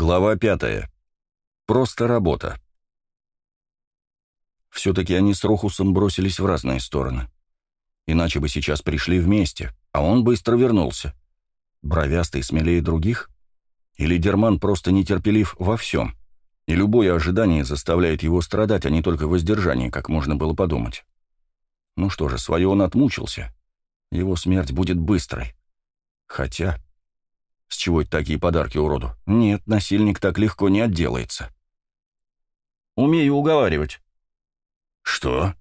Глава пятая. Просто работа. Все-таки они с Рохусом бросились в разные стороны. Иначе бы сейчас пришли вместе, а он быстро вернулся. Бровястый смелее других? Или Дерман просто нетерпелив во всем, и любое ожидание заставляет его страдать, а не только воздержание, как можно было подумать. Ну что же, свое он отмучился. Его смерть будет быстрой. Хотя... С чего это такие подарки уроду? Нет, насильник так легко не отделается. Умею уговаривать. Что?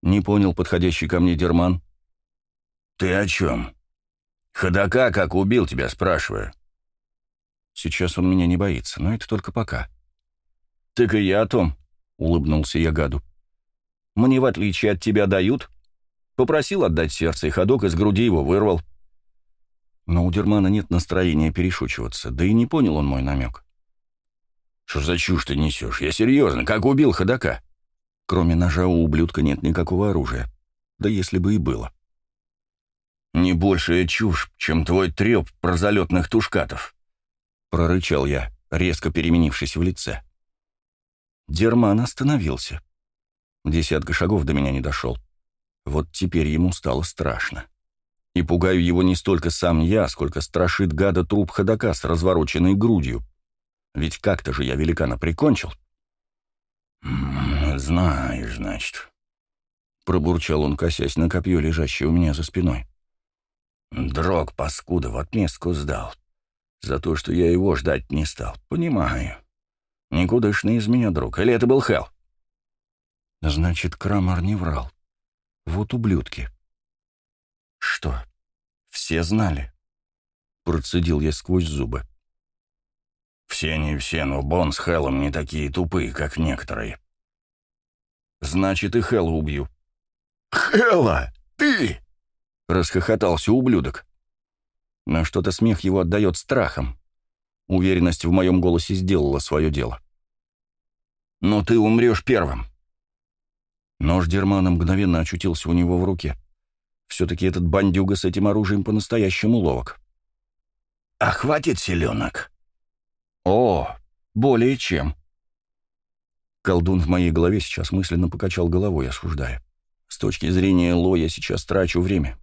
Не понял подходящий ко мне Дерман. Ты о чем? Ходока как убил тебя, спрашиваю. Сейчас он меня не боится, но это только пока. Так и я о том, улыбнулся я гаду. Мне, в отличие от тебя, дают. Попросил отдать сердце, и ходок из груди его вырвал. Но у Дермана нет настроения перешучиваться, да и не понял он мой намек. «Что за чушь ты несешь? Я серьезно, как убил ходока?» Кроме ножа у ублюдка нет никакого оружия. Да если бы и было. «Не большая чушь, чем твой треп про залетных тушкатов», — прорычал я, резко переменившись в лице. Дерман остановился. Десятка шагов до меня не дошел. Вот теперь ему стало страшно. И пугаю его не столько сам я, сколько страшит гада труп ходока с развороченной грудью. Ведь как-то же я великана прикончил. «Знаешь, значит», — пробурчал он, косясь на копье, лежащее у меня за спиной. «Дрог, паскуда, в отместку сдал. За то, что я его ждать не стал. Понимаю. Никудышный из меня друг. Или это был Хелл?» «Значит, Крамар не врал. Вот ублюдки». «Что, все знали?» Процедил я сквозь зубы. «Все не все, но Бон с Хеллом не такие тупые, как некоторые». «Значит, и Хелла убью». «Хелла! Ты!» — расхохотался ублюдок. Но что-то смех его отдает страхом. Уверенность в моем голосе сделала свое дело. «Но ты умрешь первым». Нож Дермана мгновенно очутился у него в руке. Все-таки этот бандюга с этим оружием по-настоящему ловок. «А хватит селенок?» «О, более чем». Колдун в моей голове сейчас мысленно покачал головой, осуждая. С точки зрения Ло я сейчас трачу время.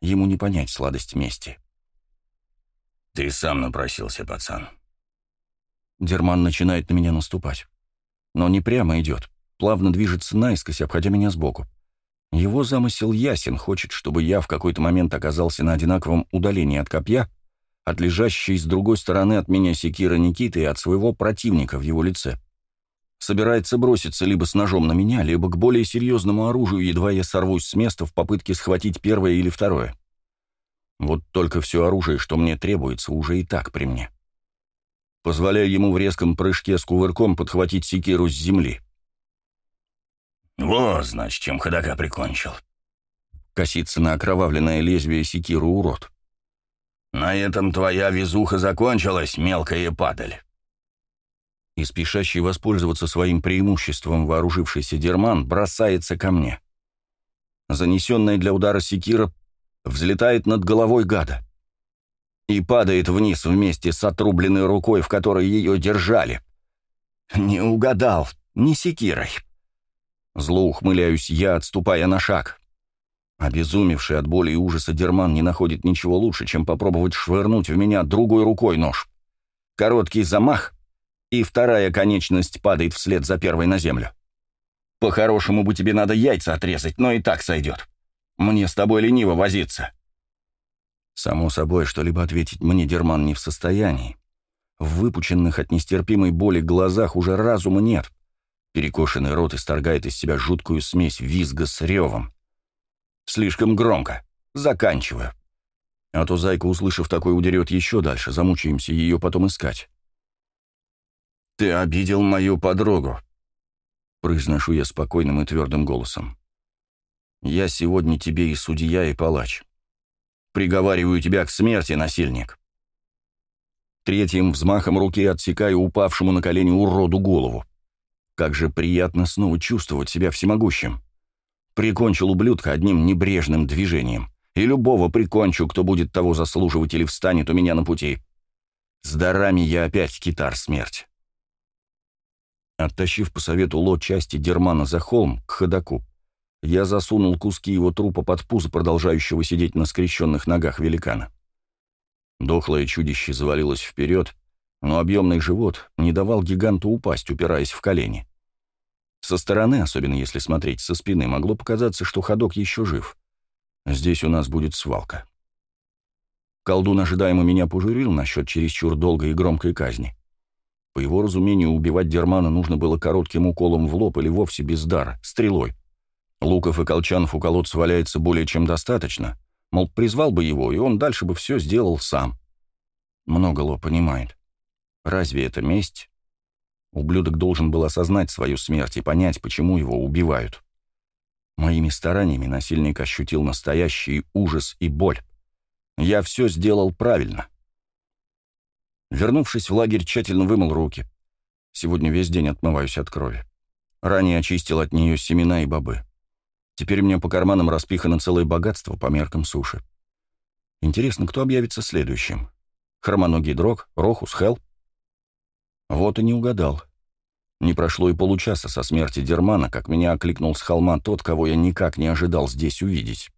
Ему не понять сладость мести. «Ты сам напросился, пацан». Дерман начинает на меня наступать. Но не прямо идет, плавно движется наискось, обходя меня сбоку. Его замысел ясен, хочет, чтобы я в какой-то момент оказался на одинаковом удалении от копья, от лежащей с другой стороны от меня секира Никиты и от своего противника в его лице. Собирается броситься либо с ножом на меня, либо к более серьезному оружию, едва я сорвусь с места в попытке схватить первое или второе. Вот только все оружие, что мне требуется, уже и так при мне. Позволяю ему в резком прыжке с кувырком подхватить секиру с земли. «Во, значит, чем ходока прикончил». Косится на окровавленное лезвие секиру урод. «На этом твоя везуха закончилась, мелкая падаль». И спешащий воспользоваться своим преимуществом вооружившийся Дерман бросается ко мне. Занесенная для удара секира взлетает над головой гада и падает вниз вместе с отрубленной рукой, в которой ее держали. Не угадал, не секирой. Зло ухмыляюсь я, отступая на шаг. Обезумевший от боли и ужаса Дерман не находит ничего лучше, чем попробовать швырнуть в меня другой рукой нож. Короткий замах, и вторая конечность падает вслед за первой на землю. По-хорошему бы тебе надо яйца отрезать, но и так сойдет. Мне с тобой лениво возиться. Само собой, что-либо ответить мне Дерман не в состоянии. В выпученных от нестерпимой боли глазах уже разума нет. Перекошенный рот исторгает из себя жуткую смесь визга с ревом. Слишком громко. Заканчиваю. А то зайка, услышав такое, удерет еще дальше, замучаемся ее потом искать. «Ты обидел мою подругу», — произношу я спокойным и твердым голосом. «Я сегодня тебе и судья, и палач. Приговариваю тебя к смерти, насильник». Третьим взмахом руки отсекаю упавшему на колени уроду голову. Как же приятно снова чувствовать себя всемогущим. Прикончил ублюдка одним небрежным движением. И любого прикончу, кто будет того заслуживать или встанет у меня на пути. С дарами я опять китар смерть. Оттащив по совету Ло части Дермана за холм к ходаку, я засунул куски его трупа под пузо продолжающего сидеть на скрещенных ногах великана. Дохлое чудище завалилось вперед, но объемный живот не давал гиганту упасть, упираясь в колени. Со стороны, особенно если смотреть со спины, могло показаться, что ходок еще жив. Здесь у нас будет свалка. Колдун ожидаемо меня пожурил насчет чересчур долгой и громкой казни. По его разумению, убивать Дермана нужно было коротким уколом в лоб или вовсе без дара, стрелой. Луков и колчанов у колодца валяется более чем достаточно. Мол, призвал бы его, и он дальше бы все сделал сам. Много Ло понимает. Разве это месть? Ублюдок должен был осознать свою смерть и понять, почему его убивают. Моими стараниями насильник ощутил настоящий ужас и боль. Я все сделал правильно. Вернувшись в лагерь, тщательно вымыл руки. Сегодня весь день отмываюсь от крови. Ранее очистил от нее семена и бобы. Теперь мне по карманам распихано целое богатство по меркам суши. Интересно, кто объявится следующим? Хромоногий Дрог, Рохус, Хел? Вот и не угадал. Не прошло и получаса со смерти Дермана, как меня окликнул с холма тот, кого я никак не ожидал здесь увидеть.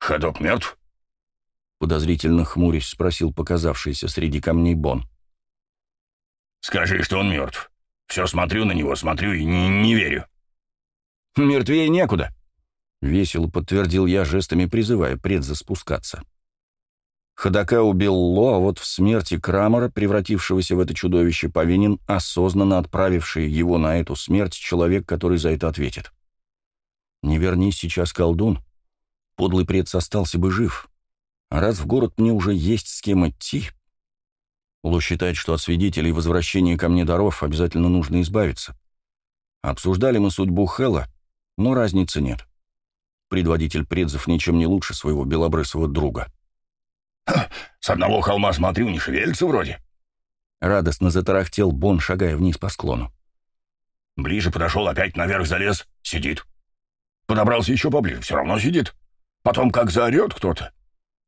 «Ходок мертв?» Подозрительно хмурясь спросил показавшийся среди камней Бон. «Скажи, что он мертв. Все смотрю на него, смотрю и не, не верю». «Мертвее некуда», — весело подтвердил я, жестами призывая предза спускаться. Ходока убил Ло, а вот в смерти Крамера, превратившегося в это чудовище, повинен осознанно отправивший его на эту смерть человек, который за это ответит. Не вернись сейчас колдун, подлый прец остался бы жив. А раз в город мне уже есть с кем идти... Ло считает, что от свидетелей возвращения ко мне даров обязательно нужно избавиться. Обсуждали мы судьбу Хела, но разницы нет. Предводитель предзов ничем не лучше своего белобрысого друга. «С одного холма смотрю, не шевелится вроде». Радостно затарахтел Бон, шагая вниз по склону. Ближе подошел, опять наверх залез, сидит. Подобрался еще поближе, все равно сидит. Потом как заорет кто-то.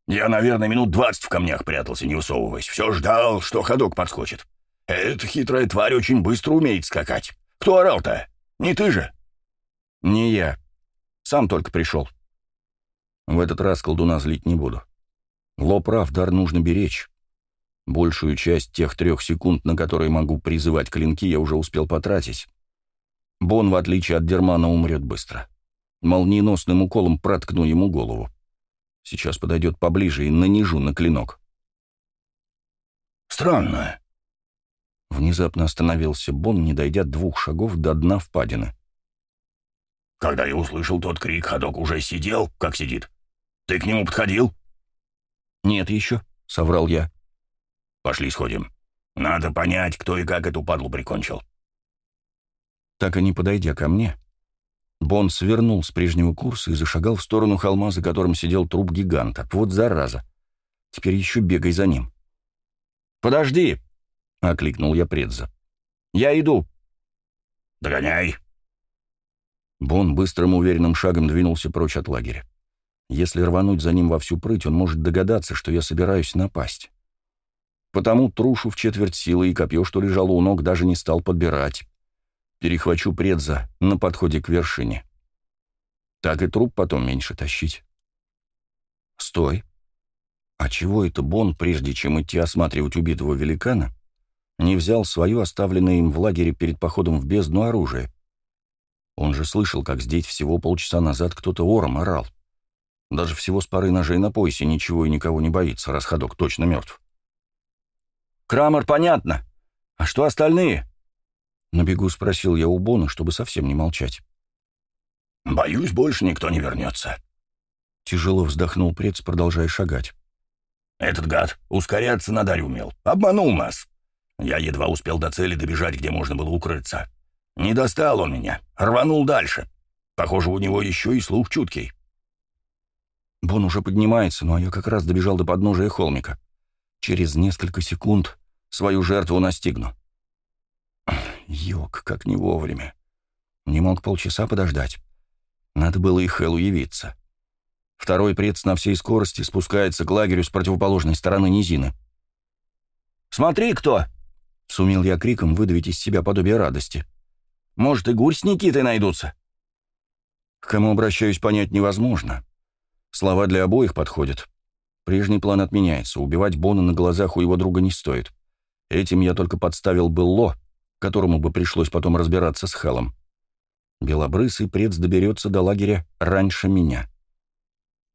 Я, наверное, минут двадцать в камнях прятался, не высовываясь. Все ждал, что ходок подскочит. Эта хитрая тварь очень быстро умеет скакать. Кто орал-то? Не ты же?» «Не я. Сам только пришел. В этот раз колдуна злить не буду. Ло прав, дар нужно беречь. Большую часть тех трех секунд, на которые могу призывать клинки, я уже успел потратить. Бон, в отличие от Дермана, умрет быстро. Молниеносным уколом проткну ему голову. Сейчас подойдет поближе и нанижу на клинок. «Странно». Внезапно остановился Бон, не дойдя двух шагов до дна впадины. «Когда я услышал тот крик, ходок уже сидел, как сидит. Ты к нему подходил?» «Нет еще», — соврал я. «Пошли сходим. Надо понять, кто и как эту падлу прикончил». Так и не подойдя ко мне, Бон свернул с прежнего курса и зашагал в сторону холма, за которым сидел труп гиганта. Вот зараза. Теперь еще бегай за ним. «Подожди!» — окликнул я предза. «Я иду!» «Догоняй!» Бон быстрым уверенным шагом двинулся прочь от лагеря. Если рвануть за ним во всю прыть, он может догадаться, что я собираюсь напасть. Потому трушу в четверть силы и копье, что лежало у ног, даже не стал подбирать перехвачу предза на подходе к вершине. Так и труп потом меньше тащить. Стой. А чего это Бон, прежде чем идти осматривать убитого великана, не взял свое оставленное им в лагере перед походом в бездну оружие? Он же слышал, как здесь всего полчаса назад кто-то ором орал. Даже всего с парой ножей на поясе ничего и никого не боится, раз ходок точно мертв. «Крамер, понятно. А что остальные?» На бегу спросил я у Бона, чтобы совсем не молчать. «Боюсь, больше никто не вернется». Тяжело вздохнул прец, продолжая шагать. «Этот гад ускоряться на даре умел. Обманул нас. Я едва успел до цели добежать, где можно было укрыться. Не достал он меня, рванул дальше. Похоже, у него еще и слух чуткий». Бон уже поднимается, а я как раз добежал до подножия холмика. Через несколько секунд свою жертву настигну. Йог, как не вовремя. Не мог полчаса подождать. Надо было и Хэлу явиться. Второй прец на всей скорости спускается к лагерю с противоположной стороны низины. Смотри, кто!» — сумел я криком выдавить из себя подобие радости. «Может, и гурь с Никитой найдутся?» К кому обращаюсь, понять невозможно. Слова для обоих подходят. Прежний план отменяется, убивать Бона на глазах у его друга не стоит. Этим я только подставил Белло, которому бы пришлось потом разбираться с Хелом. Белобрысый прец доберется до лагеря раньше меня.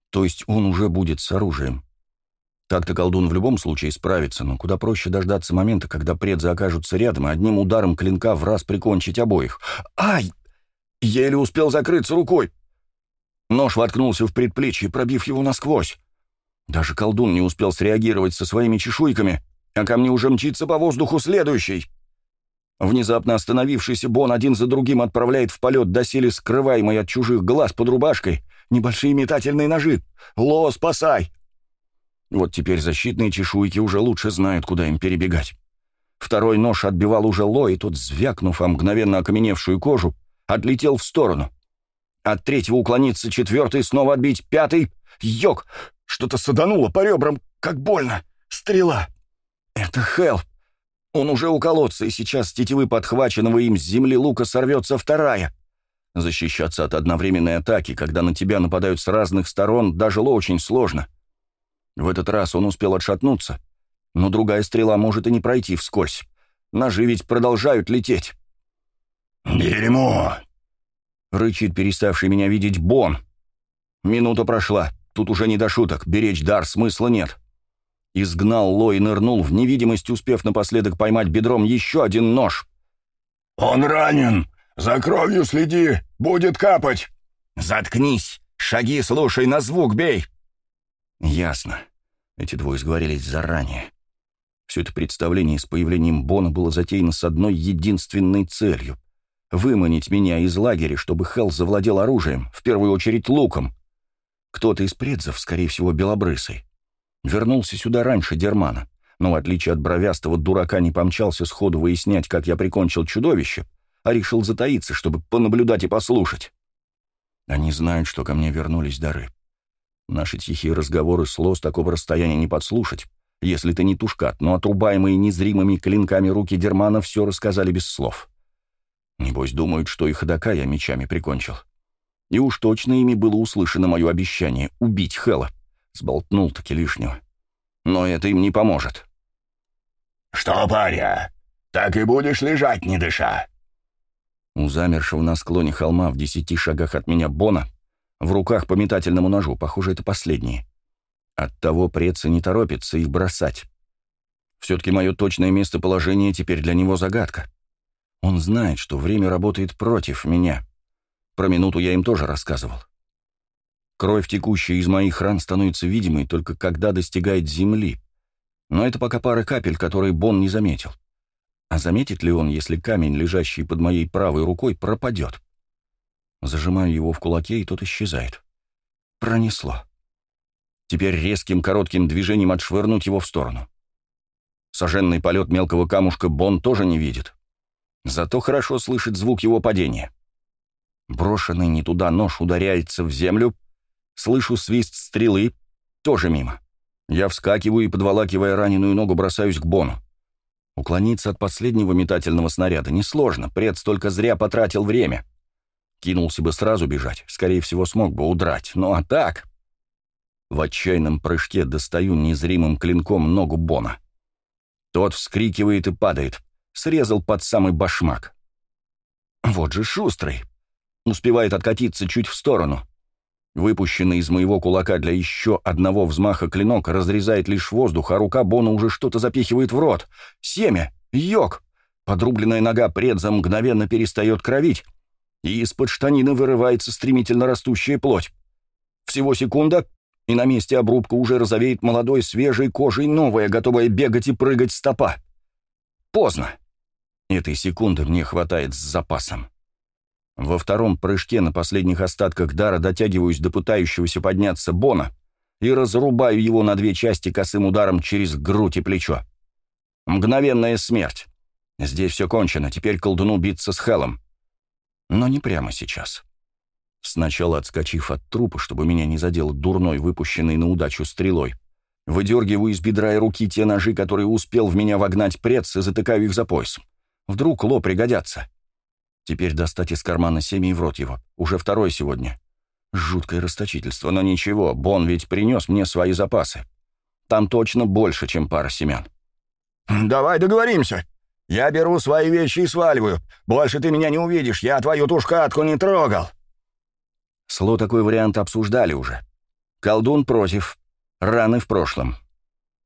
То есть он уже будет с оружием. Так-то колдун в любом случае справится, но куда проще дождаться момента, когда предзы окажутся рядом, и одним ударом клинка в раз прикончить обоих. Ай! Еле успел закрыться рукой. Нож воткнулся в предплечье, пробив его насквозь. Даже колдун не успел среагировать со своими чешуйками, а ко мне уже мчится по воздуху следующий. Внезапно остановившийся Бон один за другим отправляет в полет доселе скрываемый от чужих глаз под рубашкой небольшие метательные ножи. «Ло, спасай!» Вот теперь защитные чешуйки уже лучше знают, куда им перебегать. Второй нож отбивал уже Ло, и тот, звякнув о мгновенно окаменевшую кожу, отлетел в сторону. От третьего уклониться четвертый, снова отбить пятый. Йок! Что-то садануло по ребрам, как больно. Стрела. Это Хелл. Он уже у колодца, и сейчас с тетивы подхваченного им с земли лука сорвется вторая. Защищаться от одновременной атаки, когда на тебя нападают с разных сторон, даже Ло очень сложно. В этот раз он успел отшатнуться, но другая стрела может и не пройти вскользь. Ножи ведь продолжают лететь. «Дерьмо!» — рычит переставший меня видеть Бон. Минута прошла, тут уже не до шуток, беречь дар смысла нет. Изгнал Ло и нырнул в невидимость, успев напоследок поймать бедром еще один нож. «Он ранен! За кровью следи! Будет капать!» «Заткнись! Шаги слушай, на звук бей!» «Ясно. Эти двое сговорились заранее. Все это представление с появлением Бона было затеяно с одной единственной целью — выманить меня из лагеря, чтобы Хелл завладел оружием, в первую очередь луком. Кто-то из предзов, скорее всего, белобрысый, вернулся сюда раньше Дермана, но, в отличие от бровястого дурака, не помчался сходу выяснять, как я прикончил чудовище, а решил затаиться, чтобы понаблюдать и послушать. Они знают, что ко мне вернулись дары. Наши тихие разговоры сло с такого расстояния не подслушать, если ты не тушкат, но отрубаемые незримыми клинками руки Дермана все рассказали без слов. Небось, думают, что и ходока я мечами прикончил. И уж точно ими было услышано мое обещание — убить Хэла. Сболтнул-таки лишнего. Но это им не поможет. «Что, паря, так и будешь лежать, не дыша?» У замершего на склоне холма в десяти шагах от меня Бона в руках по метательному ножу, похоже, это последние. Оттого преца не торопится их бросать. Все-таки мое точное местоположение теперь для него загадка. Он знает, что время работает против меня. Про минуту я им тоже рассказывал. Кровь, текущая из моих ран, становится видимой только когда достигает земли. Но это пока пара капель, которые Бон не заметил. А заметит ли он, если камень, лежащий под моей правой рукой, пропадет? Зажимаю его в кулаке, и тот исчезает. Пронесло. Теперь резким коротким движением отшвырнуть его в сторону. Соженный полет мелкого камушка Бон тоже не видит. Зато хорошо слышит звук его падения. Брошенный не туда нож ударяется в землю. Слышу свист стрелы. Тоже мимо. Я вскакиваю и, подволакивая раненую ногу, бросаюсь к Бону. Уклониться от последнего метательного снаряда несложно. Пред только зря потратил время. Кинулся бы сразу бежать, скорее всего, смог бы удрать. Ну а так... В отчаянном прыжке достаю незримым клинком ногу Бона. Тот вскрикивает и падает. Срезал под самый башмак. Вот же шустрый. Успевает откатиться чуть в сторону. Выпущенный из моего кулака для еще одного взмаха клинок разрезает лишь воздух, а рука Бона уже что-то запихивает в рот. Семя! Йог! Подрубленная нога предза мгновенно перестает кровить, и из-под штанины вырывается стремительно растущая плоть. Всего секунда, и на месте обрубка уже розовеет молодой свежей кожей новая, готовая бегать и прыгать стопа. Поздно. Этой секунды мне хватает с запасом. Во втором прыжке на последних остатках дара дотягиваюсь до пытающегося подняться Бона и разрубаю его на две части косым ударом через грудь и плечо. Мгновенная смерть. Здесь все кончено, теперь колдуну биться с Хелом. Но не прямо сейчас. Сначала отскочив от трупа, чтобы меня не задел дурной, выпущенный на удачу стрелой, Выдергиваю из бедра и руки те ножи, которые успел в меня вогнать прец, и затыкаю их за пояс. Вдруг Ло пригодятся. Теперь достать из кармана семя и в рот его. Уже второй сегодня. Жуткое расточительство, но ничего, Бон ведь принес мне свои запасы. Там точно больше, чем пара семян. «Давай договоримся. Я беру свои вещи и сваливаю. Больше ты меня не увидишь, я твою тушкатку не трогал». Сло такой вариант обсуждали уже. Колдун против. Раны в прошлом.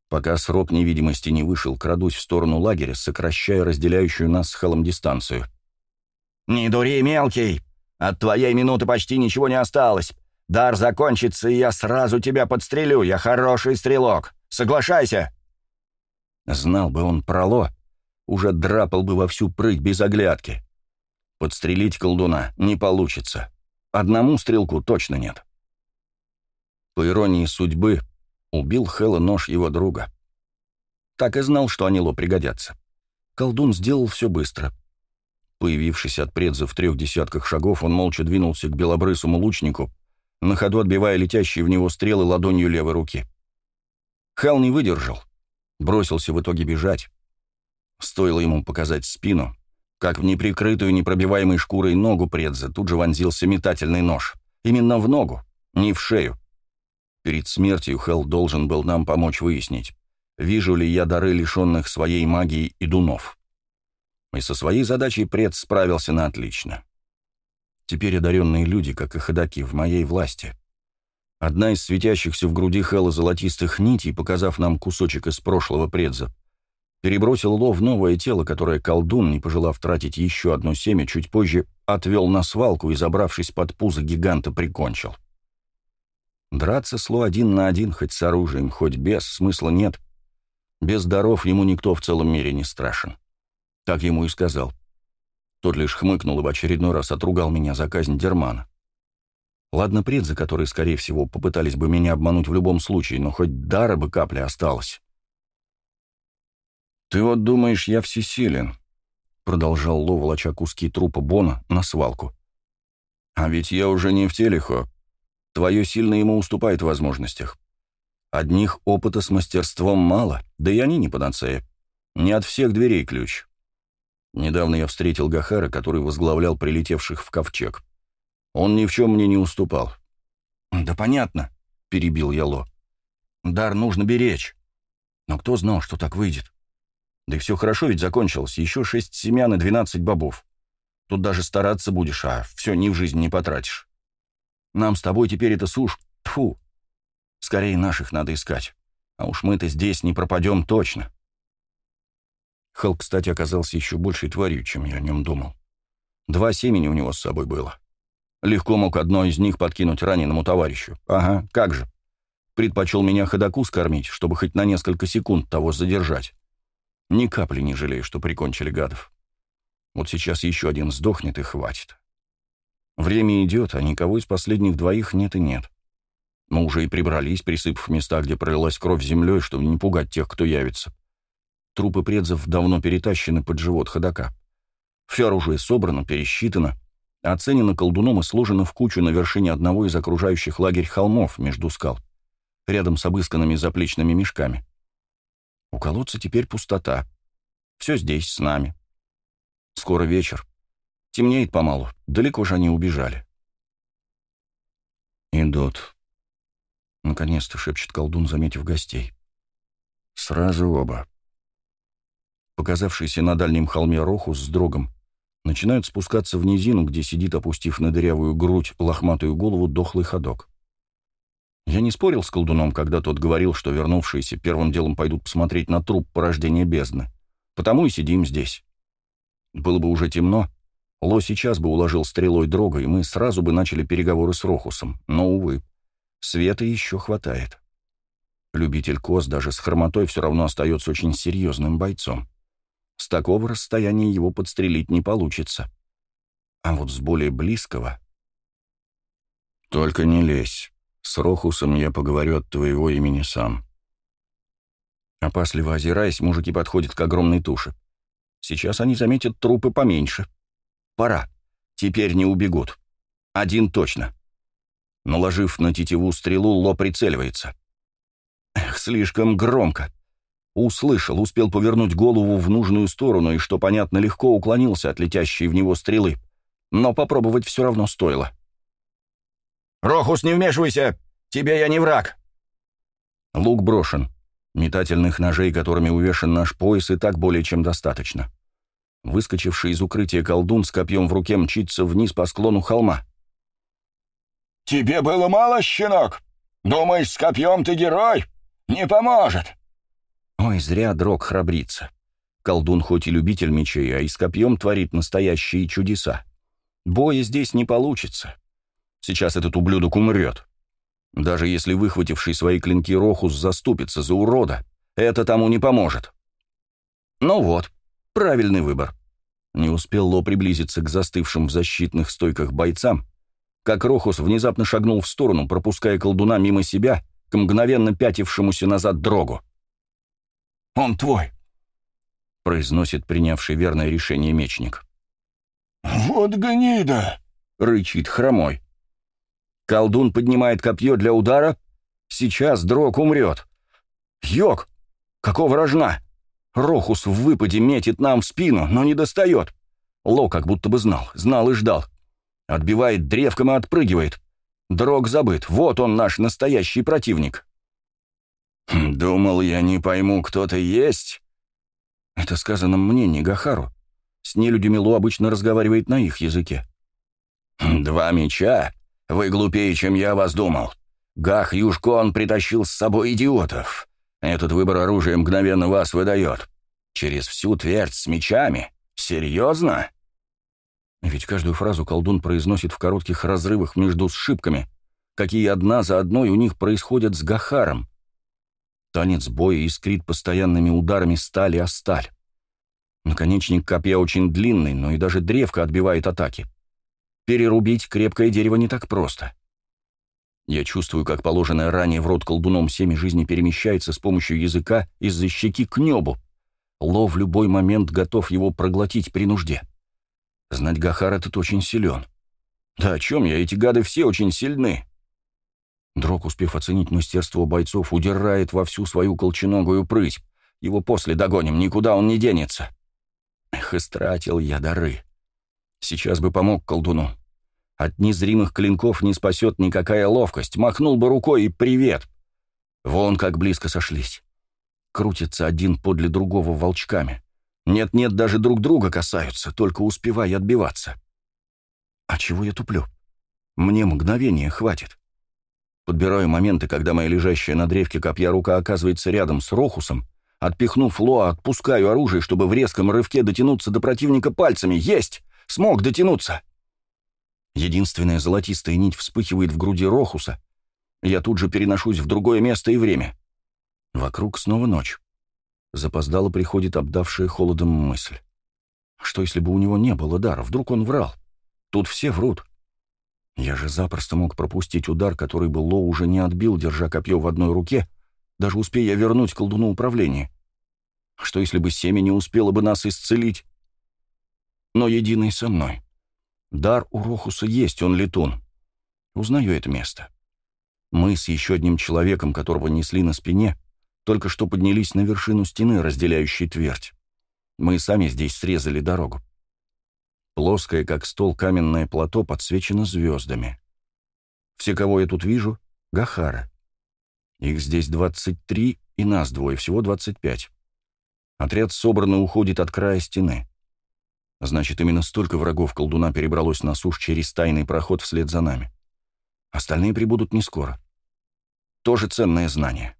Пока срок невидимости не вышел, крадусь в сторону лагеря, сокращая разделяющую нас с Хэллом дистанцию. «Не дури, мелкий! От твоей минуты почти ничего не осталось. Дар закончится, и я сразу тебя подстрелю. Я хороший стрелок. Соглашайся!» Знал бы он проло, уже драпал бы во всю прыть без оглядки. Подстрелить колдуна не получится. Одному стрелку точно нет. По иронии судьбы, убил Хэлла нож его друга. Так и знал, что Анило пригодятся. Колдун сделал все быстро. Появившись от предза в трех десятках шагов, он молча двинулся к белобрысому лучнику, на ходу отбивая летящие в него стрелы ладонью левой руки. Хал не выдержал. Бросился в итоге бежать. Стоило ему показать спину, как в неприкрытую непробиваемой шкурой ногу предза тут же вонзился метательный нож. Именно в ногу, не в шею. Перед смертью Хелл должен был нам помочь выяснить, вижу ли я дары лишенных своей магии и дунов и со своей задачей пред справился на отлично. Теперь одаренные люди, как и ходаки, в моей власти. Одна из светящихся в груди Хэлла золотистых нитей, показав нам кусочек из прошлого предза, перебросил Ло в новое тело, которое колдун, не пожелав тратить еще одно семя, чуть позже отвел на свалку и, забравшись под пузо гиганта, прикончил. Драться с Ло один на один, хоть с оружием, хоть без, смысла нет. Без даров ему никто в целом мире не страшен. Так ему и сказал. Тот лишь хмыкнул и в очередной раз отругал меня за казнь Дермана. Ладно, пред, за который, скорее всего, попытались бы меня обмануть в любом случае, но хоть дара бы капля осталась. «Ты вот думаешь, я всесилен?» — продолжал Ло, волоча куски трупа Бона на свалку. «А ведь я уже не в телехо. Твое сильно ему уступает в возможностях. Одних опыта с мастерством мало, да и они не панацея. Не от всех дверей ключ. Недавно я встретил Гахара, который возглавлял прилетевших в ковчег. Он ни в чем мне не уступал. «Да понятно», — перебил я Ло. «Дар нужно беречь. Но кто знал, что так выйдет? Да и все хорошо ведь закончилось. Еще шесть семян и двенадцать бобов. Тут даже стараться будешь, а все ни в жизнь не потратишь. Нам с тобой теперь это сушь. Тфу. Скорее наших надо искать. А уж мы-то здесь не пропадем точно». Хал, кстати, оказался еще большей тварью, чем я о нем думал. Два семени у него с собой было. Легко мог одно из них подкинуть раненому товарищу. Ага, как же. Предпочел меня ходаку скормить, чтобы хоть на несколько секунд того задержать. Ни капли не жалею, что прикончили гадов. Вот сейчас еще один сдохнет и хватит. Время идет, а никого из последних двоих нет и нет. Мы уже и прибрались, присыпав места, где пролилась кровь землей, чтобы не пугать тех, кто явится. Трупы предзов давно перетащены под живот ходока. Все оружие собрано, пересчитано, оценено колдуном и сложено в кучу на вершине одного из окружающих лагерь холмов между скал, рядом с обысканными заплечными мешками. У колодца теперь пустота. Все здесь, с нами. Скоро вечер. Темнеет помалу. Далеко же они убежали. «Идут», — наконец-то шепчет колдун, заметив гостей. «Сразу оба» показавшийся на дальнем холме Рохус с дрогом, начинают спускаться в низину, где сидит, опустив на дырявую грудь лохматую голову, дохлый ходок. Я не спорил с колдуном, когда тот говорил, что вернувшиеся первым делом пойдут посмотреть на труп порождения бездны. Потому и сидим здесь. Было бы уже темно, Ло сейчас бы уложил стрелой дрога, и мы сразу бы начали переговоры с Рохусом. Но, увы, света еще хватает. Любитель коз даже с хромотой все равно остается очень серьезным бойцом. С такого расстояния его подстрелить не получится. А вот с более близкого... «Только не лезь. С Рохусом я поговорю от твоего имени сам». Опасливо озираясь, мужики подходят к огромной туше. Сейчас они заметят трупы поменьше. Пора. Теперь не убегут. Один точно. Наложив на тетиву стрелу, Ло прицеливается. Эх, слишком громко. Услышал, успел повернуть голову в нужную сторону и, что понятно, легко уклонился от летящей в него стрелы. Но попробовать все равно стоило. «Рохус, не вмешивайся! Тебе я не враг!» Лук брошен. Метательных ножей, которыми увешан наш пояс, и так более чем достаточно. Выскочивший из укрытия колдун с копьем в руке мчится вниз по склону холма. «Тебе было мало, щенок? Думаешь, с копьем ты герой? Не поможет!» Ой, зря дрог храбрится. Колдун хоть и любитель мечей, а и с копьем творит настоящие чудеса. Боя здесь не получится. Сейчас этот ублюдок умрет. Даже если выхвативший свои клинки Рохус заступится за урода, это тому не поможет. Ну вот, правильный выбор. Не успел Ло приблизиться к застывшим в защитных стойках бойцам, как Рохус внезапно шагнул в сторону, пропуская колдуна мимо себя к мгновенно пятившемуся назад дрогу. «Он твой», — произносит принявший верное решение мечник. «Вот гнида!» — рычит хромой. Колдун поднимает копье для удара. Сейчас дрог умрет. Йог! Какого рожна? Рохус в выпаде метит нам в спину, но не достает. Ло как будто бы знал, знал и ждал. Отбивает древком и отпрыгивает. Дрог забыт, вот он наш настоящий противник. Хм, «Думал, я не пойму, кто ты есть?» Это сказано мне, не Гахару. С нелюдями Ло обычно разговаривает на их языке. Хм, «Два меча вы глупее, чем я вас думал. Гах Юшкон притащил с собой идиотов. Этот выбор оружия мгновенно вас выдает. Через всю твердь с мечами? Серьезно?» Ведь каждую фразу колдун произносит в коротких разрывах между сшибками, какие одна за одной у них происходят с Гахаром. Танец боя искрит постоянными ударами стали о сталь. Наконечник копья очень длинный, но и даже древко отбивает атаки. Перерубить крепкое дерево не так просто. Я чувствую, как положенное ранее в рот колдуном семя жизни перемещается с помощью языка из-за щеки к небу. Ло в любой момент готов его проглотить при нужде. Знать Гахар этот очень силен. Да о чем я, эти гады все очень сильны. Дрог, успев оценить мастерство бойцов, удирает во всю свою колченогую прыть. Его после догоним, никуда он не денется. Эх, истратил я дары. Сейчас бы помог колдуну. От незримых клинков не спасет никакая ловкость. Махнул бы рукой и привет. Вон как близко сошлись. Крутятся один подле другого волчками. Нет-нет, даже друг друга касаются, только успевая отбиваться. А чего я туплю? Мне мгновения хватит. Подбираю моменты, когда моя лежащая на древке копья рука оказывается рядом с Рохусом. Отпихнув Лоа, отпускаю оружие, чтобы в резком рывке дотянуться до противника пальцами. Есть! Смог дотянуться. Единственная золотистая нить вспыхивает в груди Рохуса. Я тут же переношусь в другое место и время. Вокруг снова ночь. Запоздало приходит обдавшая холодом мысль. Что если бы у него не было дара? Вдруг он врал? Тут все врут. Я же запросто мог пропустить удар, который бы Ло уже не отбил, держа копье в одной руке, даже успея вернуть колдуну управление. Что если бы семя не успело бы нас исцелить? но единый со мной. Дар у Рохуса есть, он летун. Узнаю это место. Мы с еще одним человеком, которого несли на спине, только что поднялись на вершину стены, разделяющей твердь. Мы сами здесь срезали дорогу. Плоское, как стол, каменное плато подсвечено звездами. Все, кого я тут вижу, — Гахара. Их здесь 23, и нас двое, всего 25. Отряд собранно уходит от края стены. Значит, именно столько врагов колдуна перебралось на суш через тайный проход вслед за нами. Остальные прибудут не скоро. Тоже ценное знание.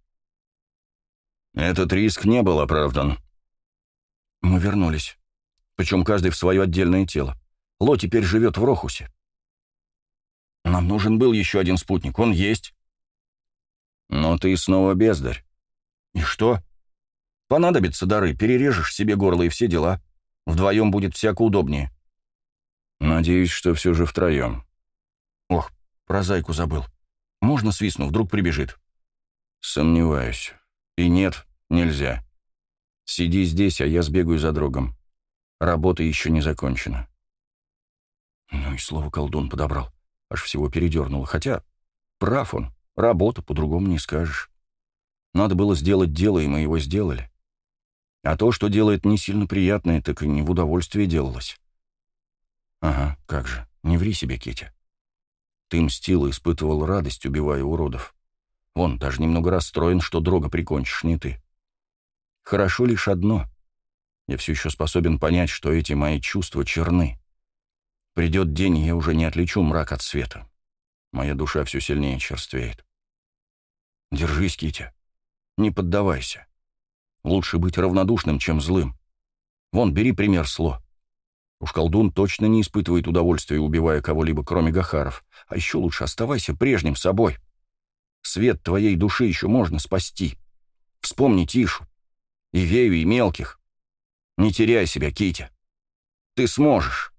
Этот риск не был оправдан. Мы вернулись. Причем каждый в свое отдельное тело. Ло теперь живет в Рохусе. Нам нужен был еще один спутник. Он есть. Но ты снова бездарь. И что? Понадобятся дары, перережешь себе горло и все дела. Вдвоем будет всяко удобнее. Надеюсь, что все же втроем. Ох, про зайку забыл. Можно свистну, вдруг прибежит. Сомневаюсь. И нет, нельзя. Сиди здесь, а я сбегаю за другом. Работа еще не закончена. Ну и слово колдун подобрал. Аж всего передернуло. Хотя, прав он, работа, по-другому не скажешь. Надо было сделать дело, и мы его сделали. А то, что делает не сильно приятное, так и не в удовольствие делалось. Ага, как же, не ври себе, Кетя. Ты мстил и испытывал радость, убивая уродов. Вон, даже немного расстроен, что дрога прикончишь не ты. Хорошо лишь одно. Я все еще способен понять, что эти мои чувства черны. Придет день, и я уже не отличу мрак от света. Моя душа все сильнее черствеет. Держись, Китя. Не поддавайся. Лучше быть равнодушным, чем злым. Вон, бери пример Сло. Уж колдун точно не испытывает удовольствия, убивая кого-либо, кроме Гахаров. А еще лучше оставайся прежним собой. Свет твоей души еще можно спасти. Вспомни Тишу. И Вею, и мелких. Не теряй себя, Китя. Ты сможешь.